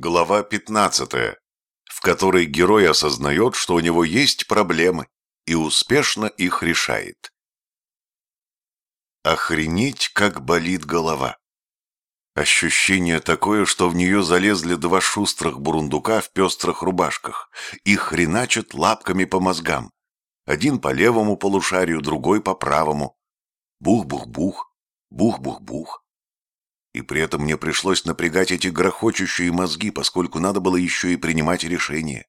Глава 15, в которой герой осознает, что у него есть проблемы и успешно их решает. Охренеть, как болит голова. Ощущение такое, что в нее залезли два шустрых бурундука в пестрых рубашках и хреначат лапками по мозгам. Один по левому полушарию, другой по правому. Бух-бух-бух, бух-бух-бух. И при этом мне пришлось напрягать эти грохочущие мозги, поскольку надо было еще и принимать решения.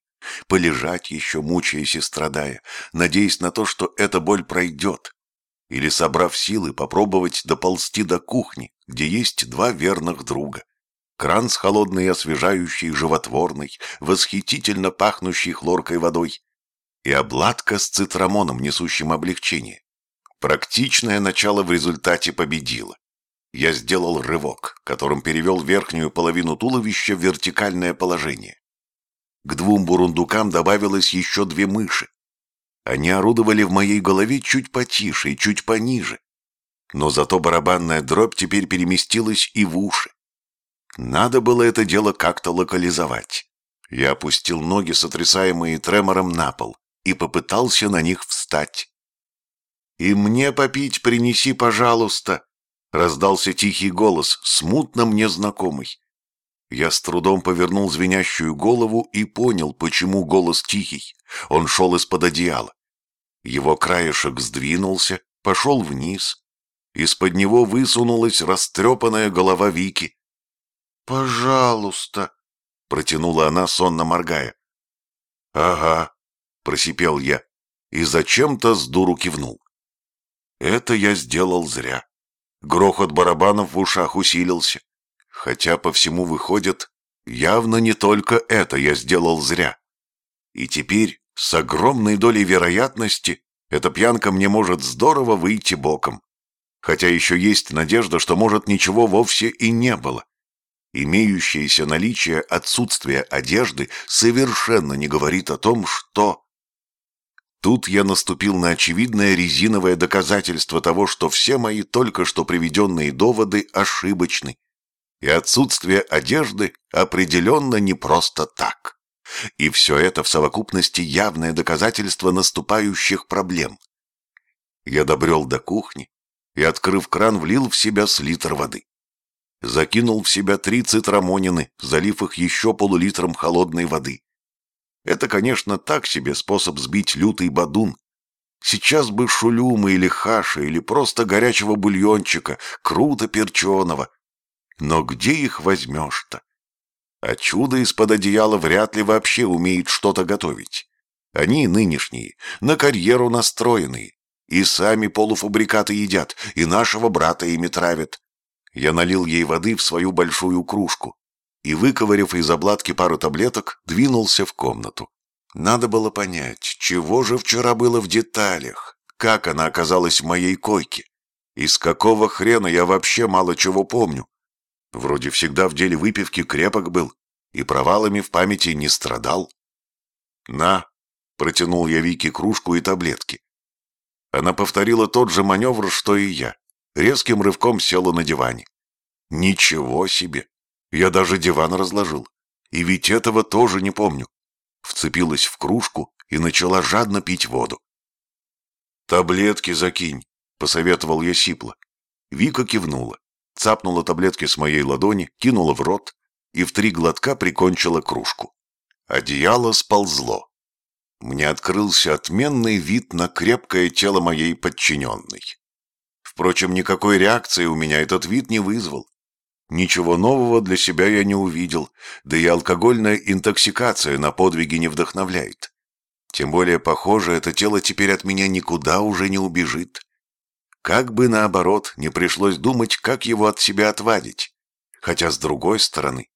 Полежать еще, мучаясь и страдая, надеясь на то, что эта боль пройдет. Или, собрав силы, попробовать доползти до кухни, где есть два верных друга. Кран с холодной и освежающей, животворной, восхитительно пахнущей хлоркой водой. И обладка с цитрамоном, несущим облегчение. Практичное начало в результате победило. Я сделал рывок, которым перевел верхнюю половину туловища в вертикальное положение. К двум бурундукам добавилось еще две мыши. Они орудовали в моей голове чуть потише и чуть пониже. Но зато барабанная дробь теперь переместилась и в уши. Надо было это дело как-то локализовать. Я опустил ноги, сотрясаемые тремором, на пол и попытался на них встать. «И мне попить принеси, пожалуйста», Раздался тихий голос, смутно мне знакомый. Я с трудом повернул звенящую голову и понял, почему голос тихий. Он шел из-под одеяла. Его краешек сдвинулся, пошел вниз. Из-под него высунулась растрепанная голова Вики. «Пожалуйста», — протянула она, сонно моргая. «Ага», — просипел я и зачем-то с дуру кивнул. Это я сделал зря. Грохот барабанов в ушах усилился. Хотя по всему выходит, явно не только это я сделал зря. И теперь, с огромной долей вероятности, эта пьянка мне может здорово выйти боком. Хотя еще есть надежда, что, может, ничего вовсе и не было. Имеющееся наличие отсутствия одежды совершенно не говорит о том, что Тут я наступил на очевидное резиновое доказательство того, что все мои только что приведенные доводы ошибочны, и отсутствие одежды определенно не просто так. И все это в совокупности явное доказательство наступающих проблем. Я добрел до кухни и, открыв кран, влил в себя с литр воды. Закинул в себя три цитрамонины, залив их еще полулитром холодной воды. Это, конечно, так себе способ сбить лютый бадун. Сейчас бы шулюмы или хаша, или просто горячего бульончика, круто перченого. Но где их возьмешь-то? А чудо из-под одеяла вряд ли вообще умеет что-то готовить. Они нынешние, на карьеру настроенные. И сами полуфабрикаты едят, и нашего брата ими травят. Я налил ей воды в свою большую кружку и, выковыряв из обладки пару таблеток, двинулся в комнату. Надо было понять, чего же вчера было в деталях, как она оказалась в моей койке, из какого хрена я вообще мало чего помню. Вроде всегда в деле выпивки крепок был и провалами в памяти не страдал. «На!» — протянул я Вике кружку и таблетки. Она повторила тот же маневр, что и я. Резким рывком села на диване. «Ничего себе! Я даже диван разложил. И ведь этого тоже не помню. Вцепилась в кружку и начала жадно пить воду. «Таблетки закинь», — посоветовал я сипло. Вика кивнула, цапнула таблетки с моей ладони, кинула в рот и в три глотка прикончила кружку. Одеяло сползло. Мне открылся отменный вид на крепкое тело моей подчиненной. Впрочем, никакой реакции у меня этот вид не вызвал. Ничего нового для себя я не увидел, да и алкогольная интоксикация на подвиги не вдохновляет. Тем более, похоже, это тело теперь от меня никуда уже не убежит. Как бы наоборот, не пришлось думать, как его от себя отвадить. Хотя, с другой стороны,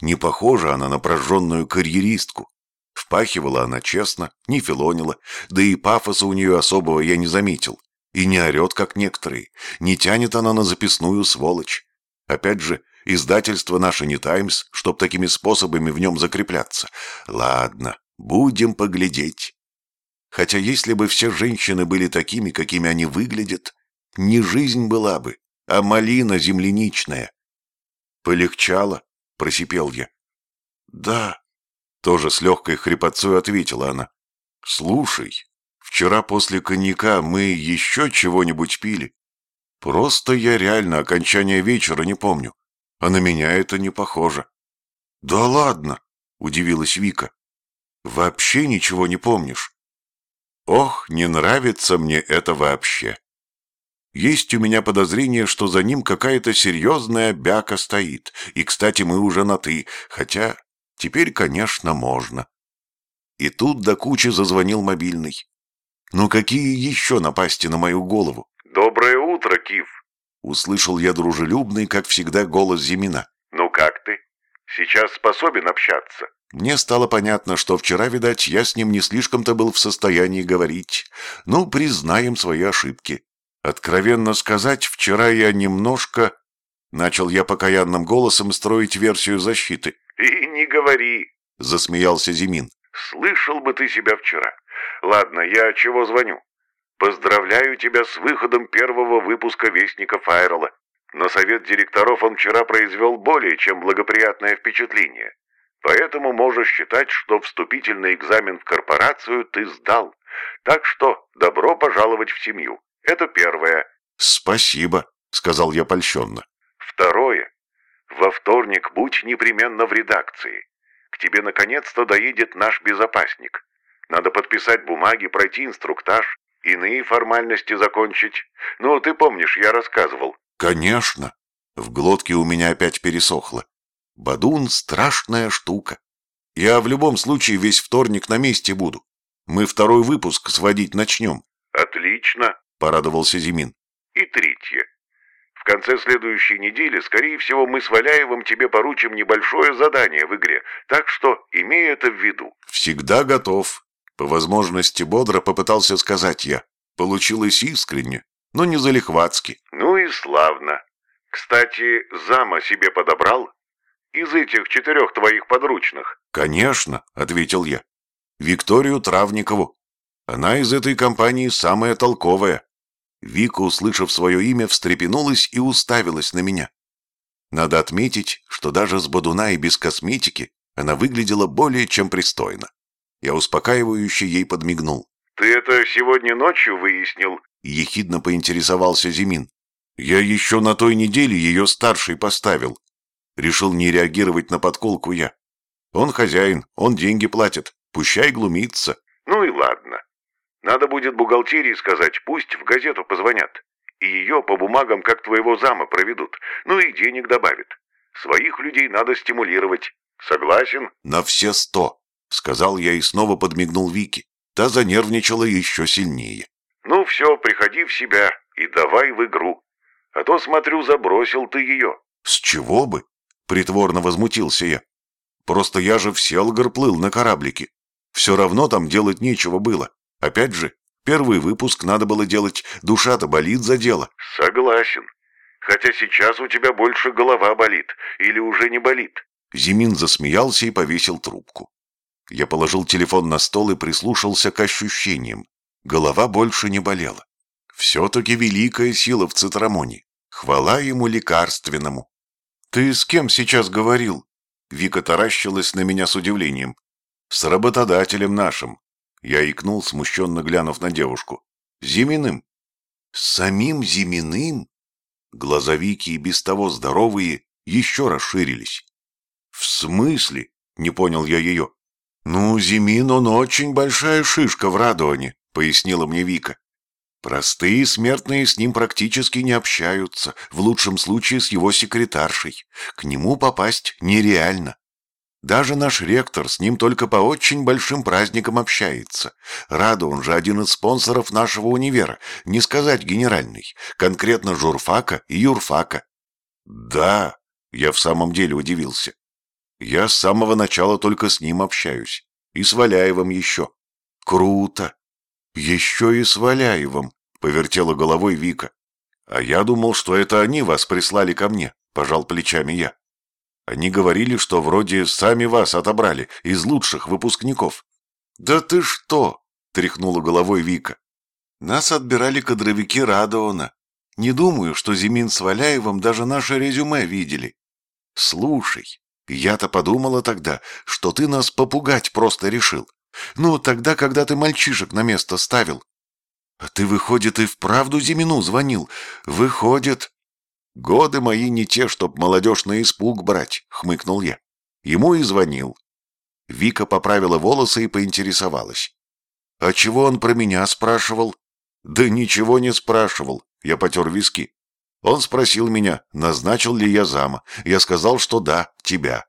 не похожа она на прожженную карьеристку. Впахивала она честно, не филонила, да и пафоса у нее особого я не заметил. И не орет, как некоторые, не тянет она на записную сволочь. Опять же, издательство наше не «Таймс», чтоб такими способами в нем закрепляться. Ладно, будем поглядеть. Хотя если бы все женщины были такими, какими они выглядят, не жизнь была бы, а малина земляничная. «Полегчало», — просипел я. «Да», — тоже с легкой хрипотцой ответила она. «Слушай, вчера после коньяка мы еще чего-нибудь пили? Просто я реально окончание вечера не помню, а на меня это не похоже». «Да ладно», — удивилась Вика. «Вообще ничего не помнишь?» «Ох, не нравится мне это вообще». Есть у меня подозрение, что за ним какая-то серьезная бяка стоит. И, кстати, мы уже на «ты», хотя теперь, конечно, можно. И тут до кучи зазвонил мобильный. Ну какие еще напасти на мою голову? «Доброе утро, Кив!» Услышал я дружелюбный, как всегда, голос Зимина. «Ну как ты? Сейчас способен общаться?» Мне стало понятно, что вчера, видать, я с ним не слишком-то был в состоянии говорить. Ну, признаем свои ошибки. Откровенно сказать, вчера я немножко... Начал я покаянным голосом строить версию защиты. «И не говори!» — засмеялся Зимин. «Слышал бы ты себя вчера. Ладно, я чего звоню? Поздравляю тебя с выходом первого выпуска Вестника Файрела. На совет директоров он вчера произвел более чем благоприятное впечатление. Поэтому можешь считать, что вступительный экзамен в корпорацию ты сдал. Так что добро пожаловать в семью. Это первое. «Спасибо», — сказал я польщенно. Второе. Во вторник будь непременно в редакции. К тебе наконец-то доедет наш безопасник. Надо подписать бумаги, пройти инструктаж, иные формальности закончить. Ну, ты помнишь, я рассказывал. Конечно. В глотке у меня опять пересохло. Бадун — страшная штука. Я в любом случае весь вторник на месте буду. Мы второй выпуск сводить начнем. Отлично. — порадовался Зимин. «И третье. В конце следующей недели, скорее всего, мы с Валяевым тебе поручим небольшое задание в игре, так что имей это в виду». «Всегда готов». По возможности бодро попытался сказать я. Получилось искренне, но не залихватски. «Ну и славно. Кстати, зама себе подобрал? Из этих четырех твоих подручных?» «Конечно», — ответил я. «Викторию Травникову. Она из этой компании самая толковая. Вика, услышав свое имя, встрепенулась и уставилась на меня. Надо отметить, что даже с бодуна и без косметики она выглядела более чем пристойно. Я успокаивающе ей подмигнул. «Ты это сегодня ночью выяснил?» Ехидно поинтересовался Зимин. «Я еще на той неделе ее старший поставил». Решил не реагировать на подколку я. «Он хозяин, он деньги платит, пущай глумится». «Ну и ладно. Надо будет бухгалтерии сказать, пусть в газету позвонят. И ее по бумагам как твоего зама проведут. Ну и денег добавят. Своих людей надо стимулировать. Согласен? На все сто, сказал я и снова подмигнул Вике. Та занервничала еще сильнее. Ну все, приходи в себя и давай в игру. А то, смотрю, забросил ты ее. С чего бы? Притворно возмутился я. Просто я же в Селгар плыл на кораблике. Все равно там делать нечего было. Опять же, первый выпуск надо было делать, душа-то болит за дело. Согласен. Хотя сейчас у тебя больше голова болит. Или уже не болит. Зимин засмеялся и повесил трубку. Я положил телефон на стол и прислушался к ощущениям. Голова больше не болела. Все-таки великая сила в цитрамоне. Хвала ему лекарственному. «Ты с кем сейчас говорил?» Вика таращилась на меня с удивлением. «С работодателем нашим. Я икнул, смущенно глянув на девушку. «Зиминым?» «С самим Зиминым?» Глаза Вики и без того здоровые еще расширились. «В смысле?» — не понял я ее. «Ну, Зимин, он очень большая шишка в Радоне», — пояснила мне Вика. «Простые смертные с ним практически не общаются, в лучшем случае с его секретаршей. К нему попасть нереально. Даже наш ректор с ним только по очень большим праздникам общается. Рада, он же один из спонсоров нашего универа, не сказать генеральный, конкретно журфака и юрфака. Да, я в самом деле удивился. Я с самого начала только с ним общаюсь. И с Валяевым еще. Круто. Еще и с Валяевым, повертела головой Вика. А я думал, что это они вас прислали ко мне, пожал плечами я. Они говорили, что вроде сами вас отобрали, из лучших выпускников. «Да ты что?» — тряхнула головой Вика. «Нас отбирали кадровики Радоона. Не думаю, что Зимин с Валяевым даже наше резюме видели. Слушай, Я-то подумала тогда, что ты нас попугать просто решил. Ну, тогда, когда ты мальчишек на место ставил. А ты, выходит, и вправду Зимину звонил? Выходит. Годы мои не те, чтоб молодежь на испуг брать, хмыкнул я. Ему и звонил. Вика поправила волосы и поинтересовалась. «А чего он про меня спрашивал?» «Да ничего не спрашивал», — я потер виски. Он спросил меня, назначил ли я зама. Я сказал, что да, тебя.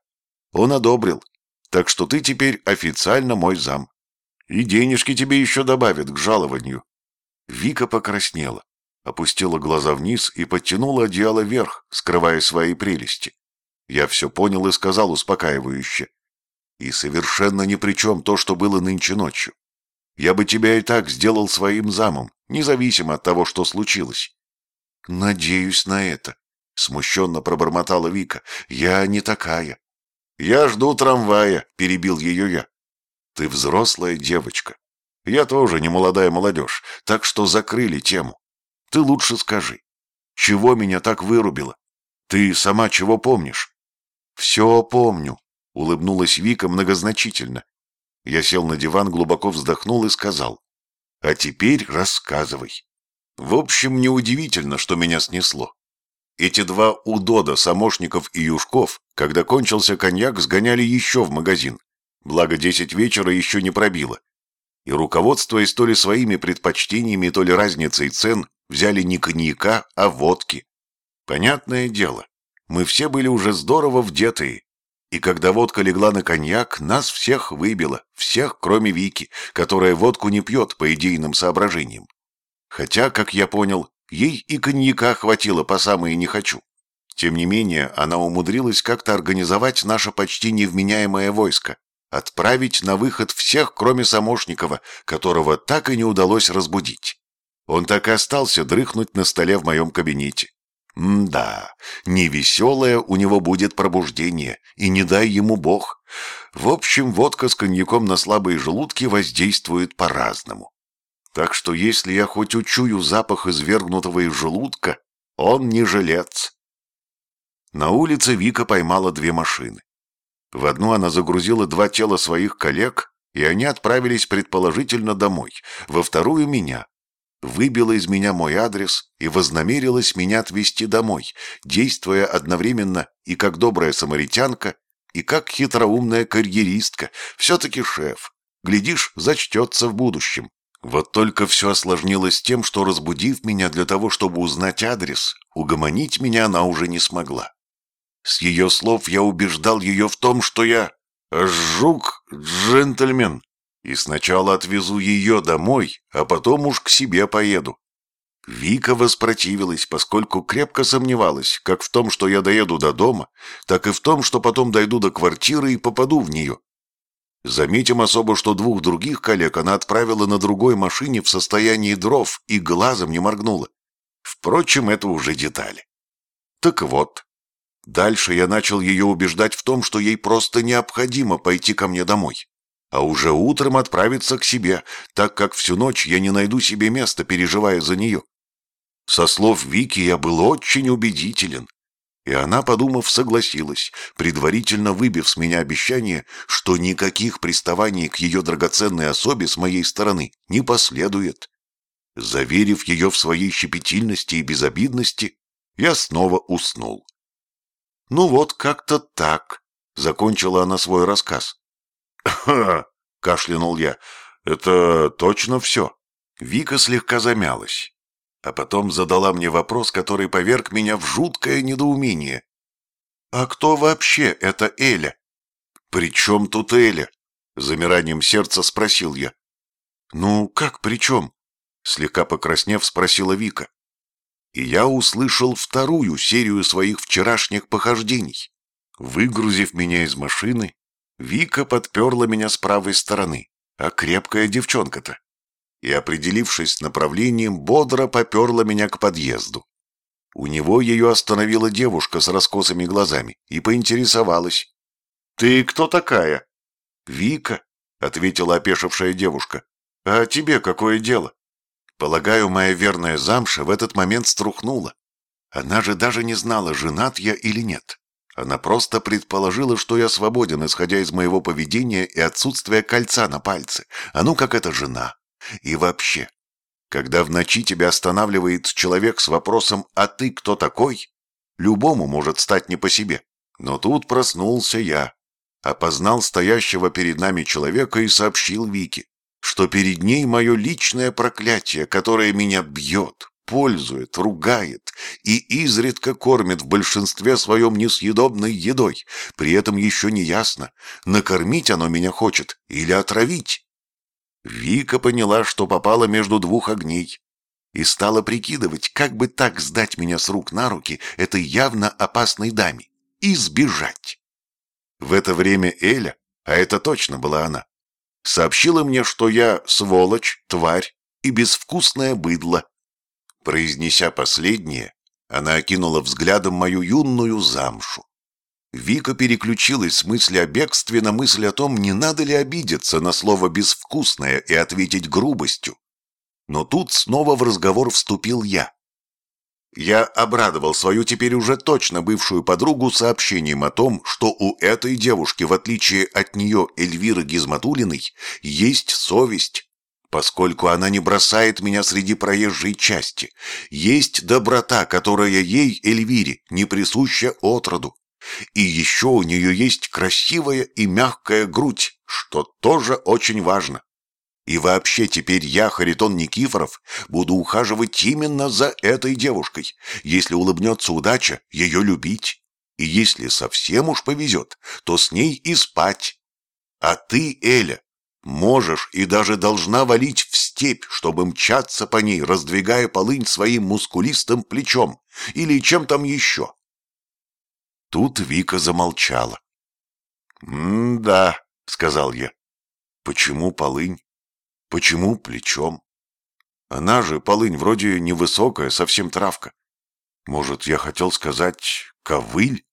Он одобрил. Так что ты теперь официально мой зам. И денежки тебе еще добавят к жалованию. Вика покраснела, опустила глаза вниз и подтянула одеяло вверх, скрывая свои прелести. Я все понял и сказал успокаивающе. И совершенно ни при чем то, что было нынче ночью. Я бы тебя и так сделал своим замом, независимо от того, что случилось. Надеюсь на это, смущенно пробормотала Вика. Я не такая. Я жду трамвая, перебил ее я. Ты взрослая девочка. Я тоже не молодая молодежь, так что закрыли тему. Ты лучше скажи, чего меня так вырубило? Ты сама чего помнишь? Все помню, улыбнулась Вика многозначительно. Я сел на диван, глубоко вздохнул и сказал. А теперь рассказывай. В общем, неудивительно, что меня снесло. Эти два удода, Самошников и Юшков, когда кончился коньяк, сгоняли еще в магазин. Благо, десять вечера еще не пробило. И, руководствуясь то ли своими предпочтениями, то ли разницей цен, взяли не коньяка, а водки. Понятное дело, мы все были уже здорово вдетые. И когда водка легла на коньяк, нас всех выбило, всех, кроме Вики, которая водку не пьет по идейным соображениям. Хотя, как я понял, ей и коньяка хватило по самое «не хочу». Тем не менее, она умудрилась как-то организовать наше почти невменяемое войско, отправить на выход всех, кроме Самошникова, которого так и не удалось разбудить. Он так и остался дрыхнуть на столе в моем кабинете. М-да, невеселое у него будет пробуждение, и не дай ему бог. В общем, водка с коньяком на слабые желудки воздействует по-разному. Так что если я хоть учую запах извергнутого из желудка, он не жилец. На улице Вика поймала две машины. В одну она загрузила два тела своих коллег, и они отправились предположительно домой, во вторую — меня. Выбила из меня мой адрес и вознамерилась меня отвезти домой, действуя одновременно и как добрая самаритянка, и как хитроумная карьеристка, все-таки шеф. Глядишь, зачтется в будущем. Вот только все осложнилось тем, что, разбудив меня для того, чтобы узнать адрес, угомонить меня она уже не смогла. С ее слов я убеждал ее в том, что я жук-джентльмен, и сначала отвезу ее домой, а потом уж к себе поеду. Вика воспротивилась, поскольку крепко сомневалась, как в том, что я доеду до дома, так и в том, что потом дойду до квартиры и попаду в нее. Заметим особо, что двух других коллег она отправила на другой машине в состоянии дров и глазом не моргнула. Впрочем, это уже детали. Так вот, дальше я начал ее убеждать в том, что ей просто необходимо пойти ко мне домой, а уже утром отправиться к себе, так как всю ночь я не найду себе места, переживая за нее. Со слов Вики я был очень убедителен, и она, подумав, согласилась, предварительно выбив с меня обещание, что никаких приставаний к ее драгоценной особе с моей стороны не последует. Заверив ее в своей щепетильности и безобидности, я снова уснул. «Ну вот, как-то так», — закончила она свой рассказ. «Ха!» — кашлянул я. «Это точно все?» Вика слегка замялась а потом задала мне вопрос, который поверг меня в жуткое недоумение. «А кто вообще эта Эля?» «При чем тут Эля?» — замиранием сердца спросил я. «Ну, как при чем?» — слегка покраснев, спросила Вика. И я услышал вторую серию своих вчерашних похождений. Выгрузив меня из машины, Вика подперла меня с правой стороны, а крепкая девчонка-то и, определившись с направлением, бодро поперла меня к подъезду. У него ее остановила девушка с раскосыми глазами и поинтересовалась. «Ты кто такая?» «Вика», — ответила опешившая девушка. «А тебе какое дело?» Полагаю, моя верная замша в этот момент струхнула. Она же даже не знала, женат я или нет. Она просто предположила, что я свободен, исходя из моего поведения и отсутствия кольца на пальце. А ну как это жена. И вообще, когда в ночи тебя останавливает человек с вопросом «А ты кто такой?», любому может стать не по себе. Но тут проснулся я, опознал стоящего перед нами человека и сообщил Вике, что перед ней мое личное проклятие, которое меня бьет, пользует, ругает и изредка кормит в большинстве своем несъедобной едой. При этом еще не ясно, накормить оно меня хочет или отравить. Вика поняла, что попала между двух огней и стала прикидывать, как бы так сдать меня с рук на руки этой явно опасной даме и сбежать. В это время Эля, а это точно была она, сообщила мне, что я сволочь, тварь и безвкусное быдло, Произнеся последнее, она окинула взглядом мою юную замшу. Вика переключилась с мысли о бегстве на мысль о том, не надо ли обидеться на слово «безвкусное» и ответить грубостью. Но тут снова в разговор вступил я. Я обрадовал свою теперь уже точно бывшую подругу сообщением о том, что у этой девушки, в отличие от нее Эльвиры Гизматулиной, есть совесть, поскольку она не бросает меня среди проезжей части. Есть доброта, которая ей, Эльвире, не присуща отроду. И еще у нее есть красивая и мягкая грудь, что тоже очень важно. И вообще теперь я, Харитон Никифоров, буду ухаживать именно за этой девушкой. Если улыбнется удача, ее любить. И если совсем уж повезет, то с ней и спать. А ты, Эля, Можешь и даже должна валить в степь, чтобы мчаться по ней, раздвигая полынь своим мускулистым плечом или чем там еще. Тут Вика замолчала. «М-да», — сказал я. «Почему полынь? Почему плечом? Она же, полынь, вроде невысокая, совсем травка. Может, я хотел сказать ковыль?»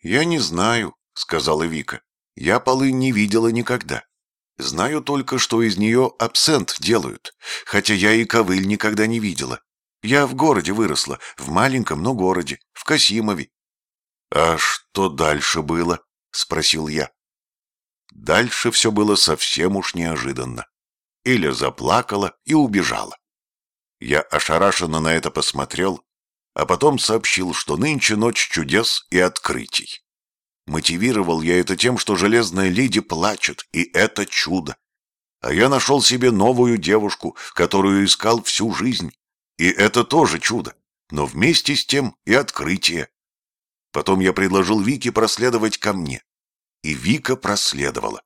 «Я не знаю», — сказала Вика. «Я полынь не видела никогда». Знаю только, что из нее абсент делают, хотя я и ковыль никогда не видела. Я в городе выросла, в маленьком, но городе, в Касимове. — А что дальше было? — спросил я. Дальше все было совсем уж неожиданно. Иля заплакала и убежала. Я ошарашенно на это посмотрел, а потом сообщил, что нынче ночь чудес и открытий. Мотивировал я это тем, что железная леди плачет, и это чудо. А я нашел себе новую девушку, которую искал всю жизнь. И это тоже чудо, но вместе с тем и открытие. Потом я предложил Вике проследовать ко мне. И Вика проследовала,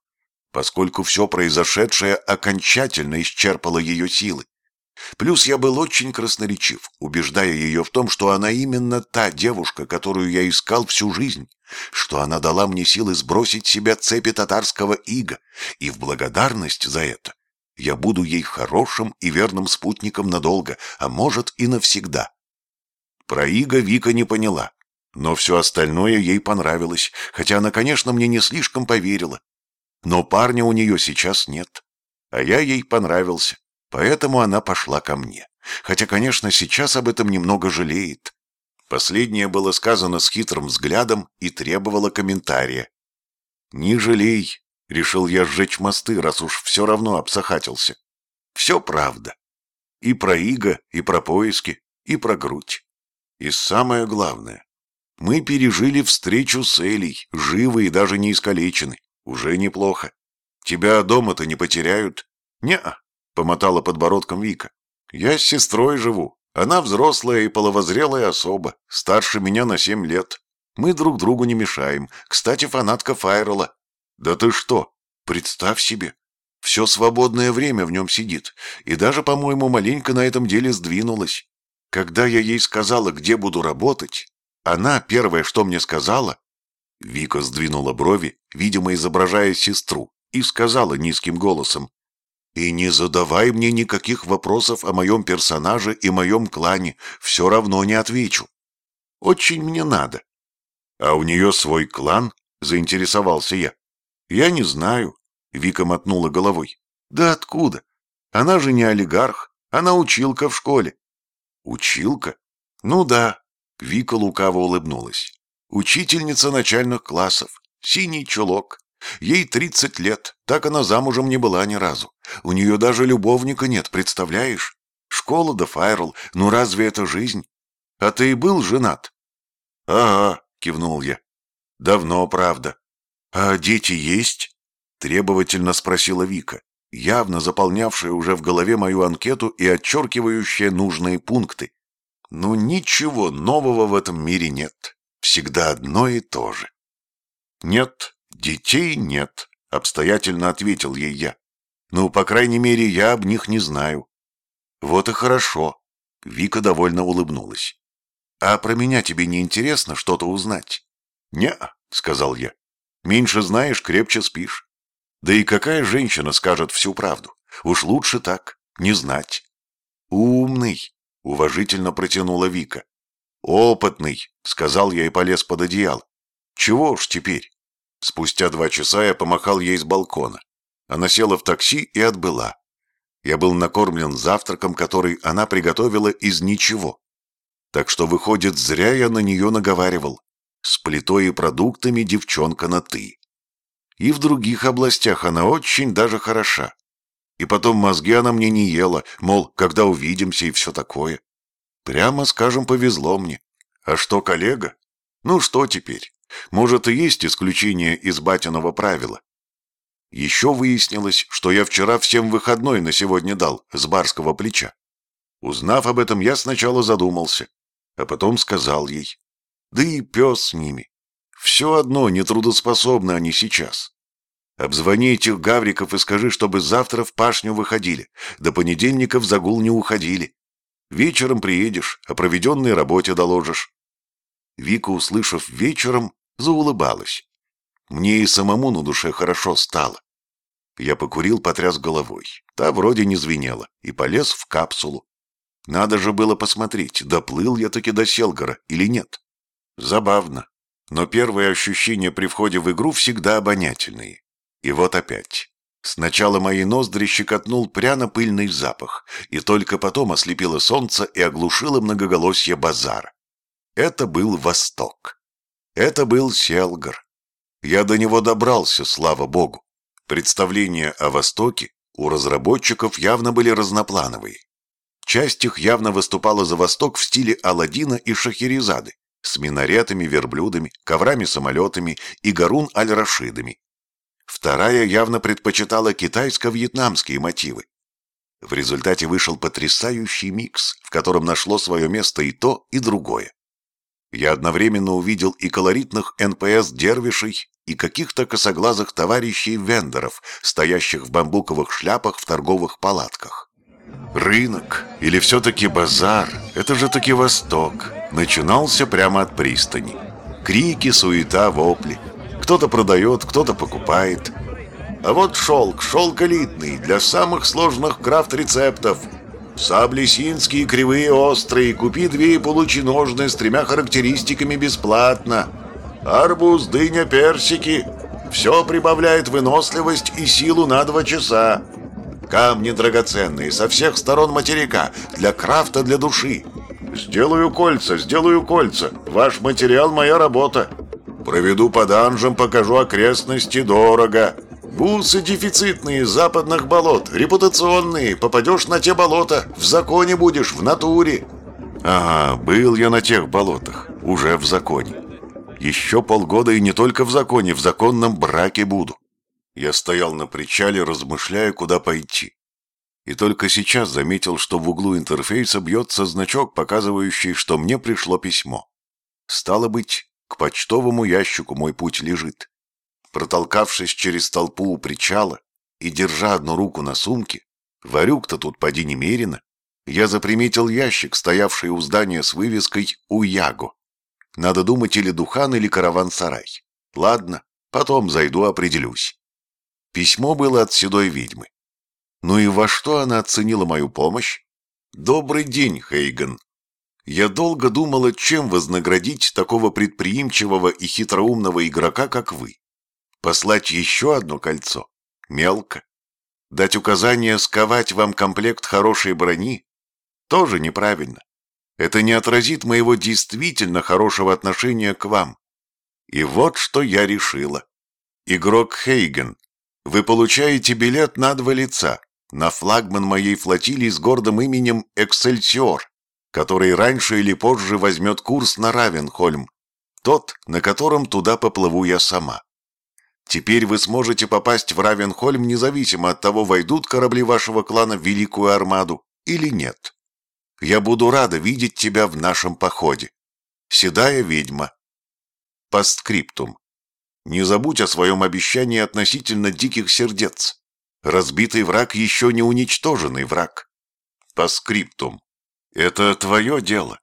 поскольку все произошедшее окончательно исчерпало ее силы. Плюс я был очень красноречив, убеждая ее в том, что она именно та девушка, которую я искал всю жизнь, что она дала мне силы сбросить себя цепи татарского ига, и в благодарность за это я буду ей хорошим и верным спутником надолго, а может и навсегда. Про ига Вика не поняла, но все остальное ей понравилось, хотя она, конечно, мне не слишком поверила. Но парня у нее сейчас нет, а я ей понравился. Поэтому она пошла ко мне. Хотя, конечно, сейчас об этом немного жалеет. Последнее было сказано с хитрым взглядом и требовало комментария. «Не жалей», — решил я сжечь мосты, раз уж все равно обсахатился. «Все правда. И про иго, и про поиски, и про грудь. И самое главное, мы пережили встречу с Элей, живы и даже не искалечены. Уже неплохо. Тебя дома-то не потеряют? Не-а помотала подбородком Вика. «Я с сестрой живу. Она взрослая и половозрелая особа, старше меня на семь лет. Мы друг другу не мешаем. Кстати, фанатка Файрела». «Да ты что? Представь себе. Все свободное время в нем сидит. И даже, по-моему, маленько на этом деле сдвинулась. Когда я ей сказала, где буду работать, она первое, что мне сказала...» Вика сдвинула брови, видимо, изображая сестру, и сказала низким голосом. И не задавай мне никаких вопросов о моем персонаже и моем клане, все равно не отвечу. Очень мне надо. А у нее свой клан? Заинтересовался я. Я не знаю. Вика мотнула головой. Да откуда? Она же не олигарх, она училка в школе. Училка? Ну да. Вика лукаво улыбнулась. Учительница начальных классов, синий чулок. Ей 30 лет, так она замужем не была ни разу. У нее даже любовника нет, представляешь? Школа да Файрл, ну разве это жизнь? А ты был женат? Ага, кивнул я. Давно, правда. А дети есть? Требовательно спросила Вика, явно заполнявшая уже в голове мою анкету и отчеркивающая нужные пункты. Ну ничего нового в этом мире нет. Всегда одно и то же. Нет, детей нет, обстоятельно ответил ей я. Ну, по крайней мере, я об них не знаю. Вот и хорошо. Вика довольно улыбнулась. А про меня тебе не интересно что-то узнать? Не, сказал я. Меньше знаешь, крепче спишь. Да и какая женщина скажет всю правду? Уж лучше так, не знать. Умный, уважительно протянула Вика. «Опытный», — сказал я и полез под одеяло. «Чего уж теперь?» Спустя два часа я помахал ей с балкона. Она села в такси и отбыла. Я был накормлен завтраком, который она приготовила из ничего. Так что, выходит, зря я на нее наговаривал. С плитой и продуктами девчонка на «ты». И в других областях она очень даже хороша. И потом мозги она мне не ела, мол, когда увидимся и все такое. Прямо скажем, повезло мне. А что, коллега? Ну что теперь? Может, и есть исключение из батиного правила. Еще выяснилось, что я вчера всем выходной на сегодня дал с барского плеча. Узнав об этом, я сначала задумался, а потом сказал ей. Да и пес с ними. Все одно нетрудоспособны они сейчас. Обзвони этих гавриков и скажи, чтобы завтра в пашню выходили, до понедельника в загул не уходили. Вечером приедешь, о проведенной работе доложишь. Вика, услышав вечером, заулыбалась. Мне и самому на душе хорошо стало. Я покурил, потряс головой. Та вроде не звенела, и полез в капсулу. Надо же было посмотреть, доплыл я таки до Селгора или нет. Забавно. Но первые ощущения при входе в игру всегда обонятельные. И вот опять. Сначала мои ноздри щекотнул пряно-пыльный запах, и только потом ослепило солнце и оглушило многоголосье базара. Это был Восток. Это был Селгар. Я до него добрался, слава богу. Представления о Востоке у разработчиков явно были разноплановые. Часть их явно выступала за Восток в стиле Аладдина и Шахерезады, с минаретами, верблюдами, коврами-самолетами и гарун-аль-рашидами, Вторая явно предпочитала китайско-вьетнамские мотивы. В результате вышел потрясающий микс, в котором нашло свое место и то, и другое. Я одновременно увидел и колоритных NPC-дервишей, и каких-то косоглазых товарищей-вендоров, стоящих в бамбуковых шляпах в торговых палатках. Рынок, или все-таки базар, это же таки Восток, начинался прямо от пристани. Крики, суета, вопли. Кто-то продает, кто-то покупает. А вот шелк, шелк элитный, для самых сложных крафт-рецептов. Сабли синские, кривые, острые. Купи две и получи ножные с тремя характеристиками бесплатно. Арбуз, дыня, персики. Все прибавляет выносливость и силу на два часа. Камни драгоценные со всех сторон материка, для крафта, для души. Сделаю кольца, сделаю кольца. Ваш материал – моя работа. Проведу по данжам, покажу окрестности дорого. Бусы дефицитные западных болот, репутационные. Попадешь на те болота, в законе будешь, в натуре. Ага, был я на тех болотах, уже в законе. Еще полгода и не только в законе, в законном браке буду. Я стоял на причале, размышляя, куда пойти. И только сейчас заметил, что в углу интерфейса бьется значок, показывающий, что мне пришло письмо. Стало быть, к почтовому ящику мой путь лежит. Протолкавшись через толпу у причала и держа одну руку на сумке, варюк-то тут поди немерено, я заприметил ящик, стоявший у здания с вывеской «Уяго». Надо думать или Духан, или караван-сарай. Ладно, потом зайду, определюсь. Письмо было от седой ведьмы. Ну и во что она оценила мою помощь? «Добрый день, Хейган. Я долго думала, чем вознаградить такого предприимчивого и хитроумного игрока, как вы. Послать еще одно кольцо? Мелко. Дать указание сковать вам комплект хорошей брони? Тоже неправильно. Это не отразит моего действительно хорошего отношения к вам. И вот что я решила. Игрок Хейген, вы получаете билет на два лица, на флагман моей флотилии с гордым именем «Эксельсиор», который раньше или позже возьмет курс на Равенхольм, тот, на котором туда поплыву я сама. Теперь вы сможете попасть в Равенхольм независимо от того, войдут корабли вашего клана в Великую Армаду или нет. Я буду рада видеть тебя в нашем походе. Седая ведьма. Постскриптум. Не забудь о своем обещании относительно диких сердец. Разбитый враг еще не уничтоженный враг. Постскриптум. Это твое дело.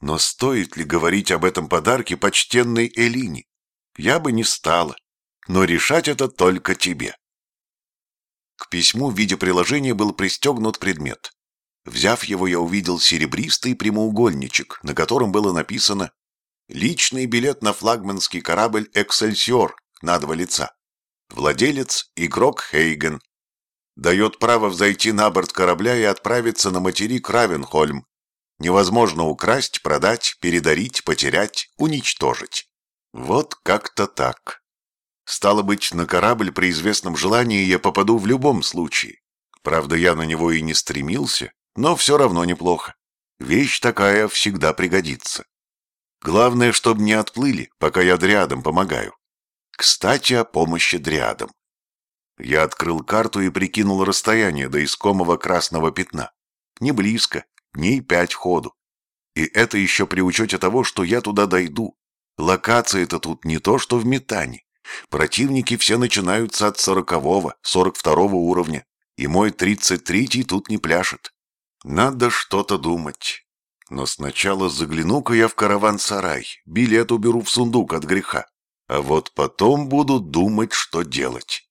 Но стоит ли говорить об этом подарке почтенной Элине? Я бы не стала. Но решать это только тебе. К письму в виде приложения был пристегнут предмет. Взяв его, я увидел серебристый прямоугольничек, на котором было написано «Личный билет на флагманский корабль «Эксельсиор» на два лица. Владелец – игрок Хейген. Дает право взойти на борт корабля и отправиться на материк Равенхольм. Невозможно украсть, продать, передарить, потерять, уничтожить. Вот как-то так. Стало быть, на корабль при известном желании я попаду в любом случае. Правда, я на него и не стремился, но все равно неплохо. Вещь такая всегда пригодится. Главное, чтобы не отплыли, пока я дриадам помогаю. Кстати, о помощи дриадам. Я открыл карту и прикинул расстояние до искомого красного пятна. Не близко, дней пять ходу. И это еще при учете того, что я туда дойду. Локация-то тут не то, что в метане. Противники все начинаются от сорокового, сорок второго уровня, и мой тридцать третий тут не пляшет. Надо что-то думать. Но сначала загляну-ка я в караван-сарай, билет уберу в сундук от греха. А вот потом буду думать, что делать.